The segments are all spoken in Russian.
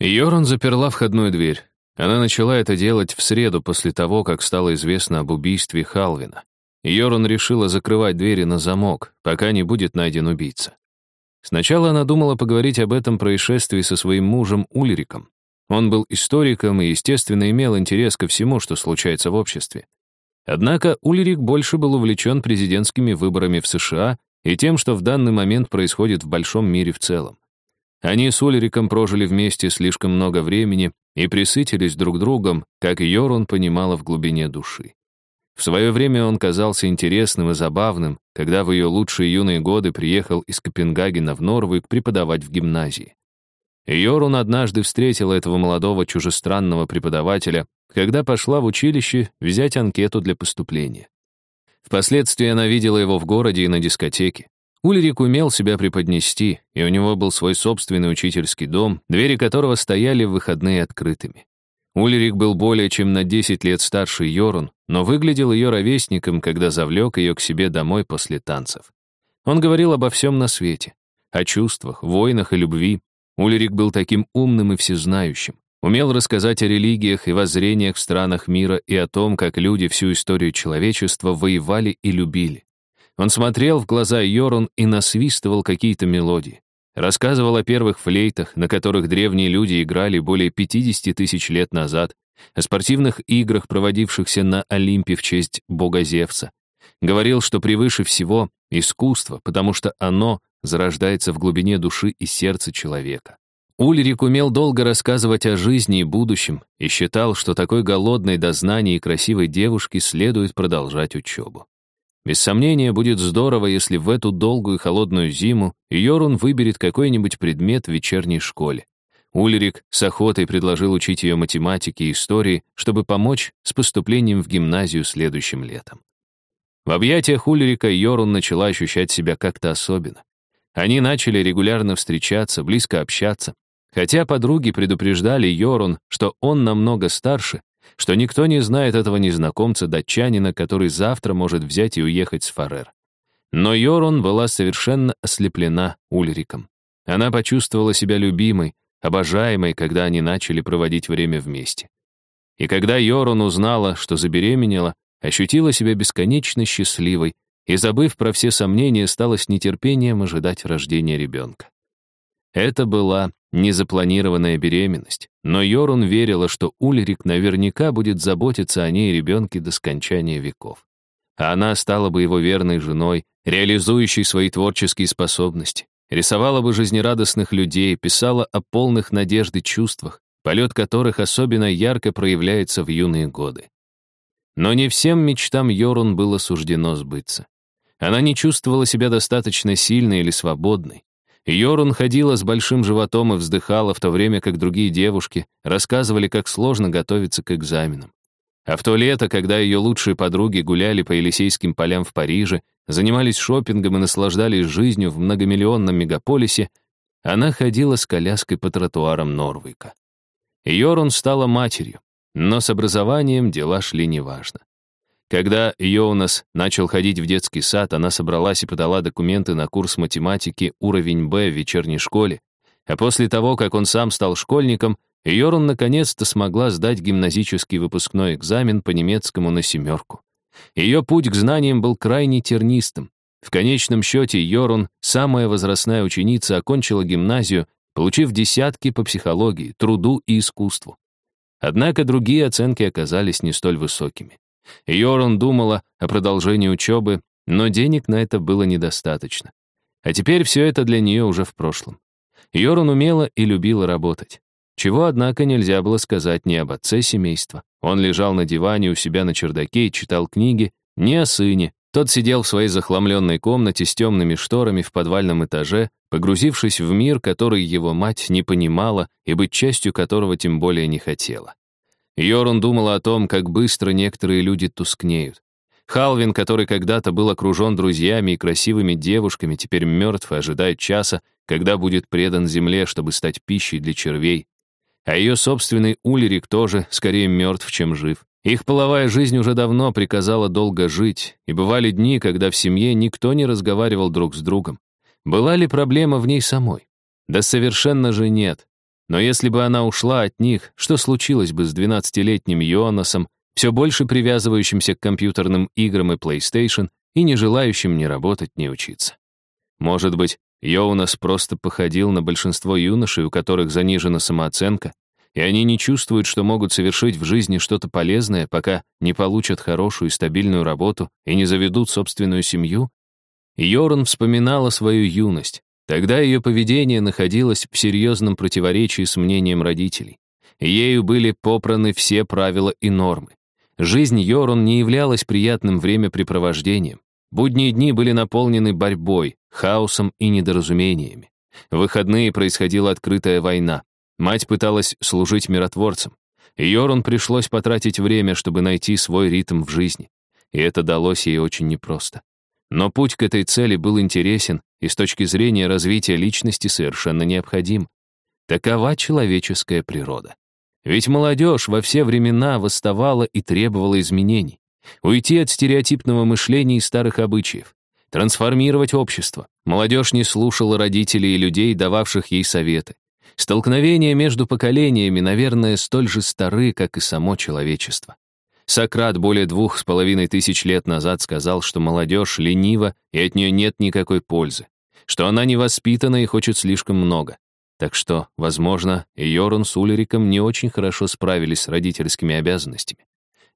Йоран заперла входную дверь. Она начала это делать в среду после того, как стало известно об убийстве Халвина. Йоран решила закрывать двери на замок, пока не будет найден убийца. Сначала она думала поговорить об этом происшествии со своим мужем Ульриком. Он был историком и, естественно, имел интерес ко всему, что случается в обществе. Однако Ульрик больше был увлечен президентскими выборами в США и тем, что в данный момент происходит в большом мире в целом. Они с Ульриком прожили вместе слишком много времени и присытились друг другом, как Йорун понимала в глубине души. В свое время он казался интересным и забавным, когда в ее лучшие юные годы приехал из Копенгагена в Норвик преподавать в гимназии. Йорун однажды встретила этого молодого чужестранного преподавателя, когда пошла в училище взять анкету для поступления. Впоследствии она видела его в городе и на дискотеке. Ульрик умел себя преподнести, и у него был свой собственный учительский дом, двери которого стояли в выходные открытыми. Ульрик был более чем на 10 лет старше Йорун, но выглядел ее ровесником, когда завлек ее к себе домой после танцев. Он говорил обо всем на свете, о чувствах, войнах и любви. Ульрик был таким умным и всезнающим. Умел рассказать о религиях и воззрениях в странах мира и о том, как люди всю историю человечества воевали и любили. Он смотрел в глаза Йорун и насвистывал какие-то мелодии. Рассказывал о первых флейтах, на которых древние люди играли более 50 тысяч лет назад, о спортивных играх, проводившихся на Олимпе в честь бога Зевса. Говорил, что превыше всего искусство, потому что оно зарождается в глубине души и сердца человека. Ульрик умел долго рассказывать о жизни и будущем и считал, что такой голодной до знаний и красивой девушке следует продолжать учебу. Без сомнения, будет здорово, если в эту долгую холодную зиму Йорун выберет какой-нибудь предмет в вечерней школе. Ульрик с охотой предложил учить ее математике и истории, чтобы помочь с поступлением в гимназию следующим летом. В объятиях Ульрика Йорун начала ощущать себя как-то особенно. Они начали регулярно встречаться, близко общаться. Хотя подруги предупреждали Йорун, что он намного старше, что никто не знает этого незнакомца-датчанина, который завтра может взять и уехать с Фарер. Но Йорун была совершенно ослеплена Ульриком. Она почувствовала себя любимой, обожаемой, когда они начали проводить время вместе. И когда Йорун узнала, что забеременела, ощутила себя бесконечно счастливой и, забыв про все сомнения, стала с нетерпением ожидать рождения ребенка. Это была незапланированная беременность, но Йорун верила, что Ульрик наверняка будет заботиться о ней и ребенке до скончания веков. А она стала бы его верной женой, реализующей свои творческие способности, рисовала бы жизнерадостных людей, писала о полных надежды чувствах, полет которых особенно ярко проявляется в юные годы. Но не всем мечтам Йорун было суждено сбыться. Она не чувствовала себя достаточно сильной или свободной. Йорун ходила с большим животом и вздыхала, в то время как другие девушки рассказывали, как сложно готовиться к экзаменам. А в то лето, когда ее лучшие подруги гуляли по Елисейским полям в Париже, занимались шопингом и наслаждались жизнью в многомиллионном мегаполисе, она ходила с коляской по тротуарам Норвика. Йорун стала матерью, но с образованием дела шли неважно. Когда Йоунас начал ходить в детский сад, она собралась и подала документы на курс математики уровень Б в вечерней школе. А после того, как он сам стал школьником, Йорун наконец-то смогла сдать гимназический выпускной экзамен по немецкому на семерку. Ее путь к знаниям был крайне тернистым. В конечном счете Йорун, самая возрастная ученица, окончила гимназию, получив десятки по психологии, труду и искусству. Однако другие оценки оказались не столь высокими. Йорун думала о продолжении учебы, но денег на это было недостаточно. А теперь все это для нее уже в прошлом. Йорун умела и любила работать. Чего, однако, нельзя было сказать ни об отце семейства. Он лежал на диване у себя на чердаке и читал книги, ни о сыне. Тот сидел в своей захламленной комнате с темными шторами в подвальном этаже, погрузившись в мир, который его мать не понимала и быть частью которого тем более не хотела. Йорун думала о том, как быстро некоторые люди тускнеют. Халвин, который когда-то был окружен друзьями и красивыми девушками, теперь мертв и ожидает часа, когда будет предан земле, чтобы стать пищей для червей. А ее собственный Ульрик тоже скорее мертв, чем жив. Их половая жизнь уже давно приказала долго жить, и бывали дни, когда в семье никто не разговаривал друг с другом. Была ли проблема в ней самой? Да совершенно же нет. Но если бы она ушла от них, что случилось бы с 12-летним Йонасом, все больше привязывающимся к компьютерным играм и PlayStation и не желающим ни работать, ни учиться? Может быть, Йонас просто походил на большинство юношей, у которых занижена самооценка, и они не чувствуют, что могут совершить в жизни что-то полезное, пока не получат хорошую и стабильную работу и не заведут собственную семью? Йорн вспоминала свою юность. Тогда ее поведение находилось в серьезном противоречии с мнением родителей. Ею были попраны все правила и нормы. Жизнь Йорун не являлась приятным времяпрепровождением. Будние дни были наполнены борьбой, хаосом и недоразумениями. В выходные происходила открытая война. Мать пыталась служить миротворцем. Йорун пришлось потратить время, чтобы найти свой ритм в жизни. И это далось ей очень непросто. Но путь к этой цели был интересен и с точки зрения развития личности совершенно необходим. Такова человеческая природа. Ведь молодежь во все времена восставала и требовала изменений. Уйти от стереотипного мышления и старых обычаев. Трансформировать общество. Молодежь не слушала родителей и людей, дававших ей советы. Столкновения между поколениями, наверное, столь же стары, как и само человечество. Сократ более двух с половиной тысяч лет назад сказал, что молодежь ленива и от нее нет никакой пользы, что она невоспитана и хочет слишком много. Так что, возможно, Йорун с Улериком не очень хорошо справились с родительскими обязанностями.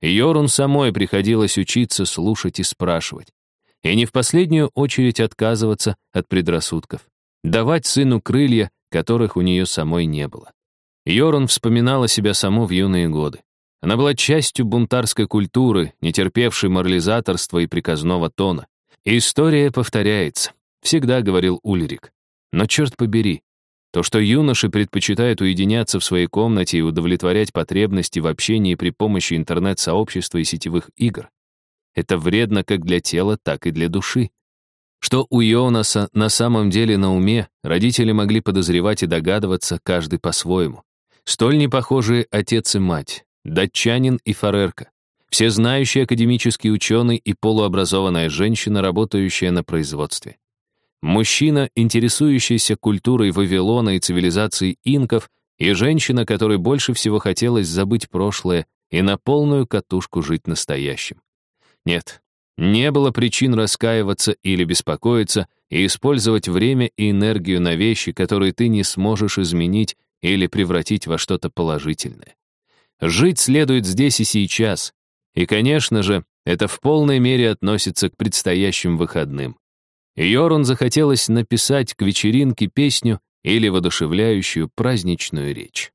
Йорун самой приходилось учиться слушать и спрашивать. И не в последнюю очередь отказываться от предрассудков. Давать сыну крылья, которых у нее самой не было. Йорун вспоминала себя саму в юные годы. Она была частью бунтарской культуры, не терпевшей морализаторства и приказного тона. «История повторяется», — всегда говорил Ульрик. Но черт побери, то, что юноши предпочитают уединяться в своей комнате и удовлетворять потребности в общении при помощи интернет-сообщества и сетевых игр, это вредно как для тела, так и для души. Что у Йонаса на самом деле на уме, родители могли подозревать и догадываться, каждый по-своему. Столь непохожие отец и мать, датчанин и фарерка, всезнающий академический ученый и полуобразованная женщина, работающая на производстве. Мужчина, интересующийся культурой Вавилона и цивилизацией инков, и женщина, которой больше всего хотелось забыть прошлое и на полную катушку жить настоящим. Нет, не было причин раскаиваться или беспокоиться и использовать время и энергию на вещи, которые ты не сможешь изменить или превратить во что-то положительное. Жить следует здесь и сейчас. И, конечно же, это в полной мере относится к предстоящим выходным. Йорун захотелось написать к вечеринке песню или воодушевляющую праздничную речь.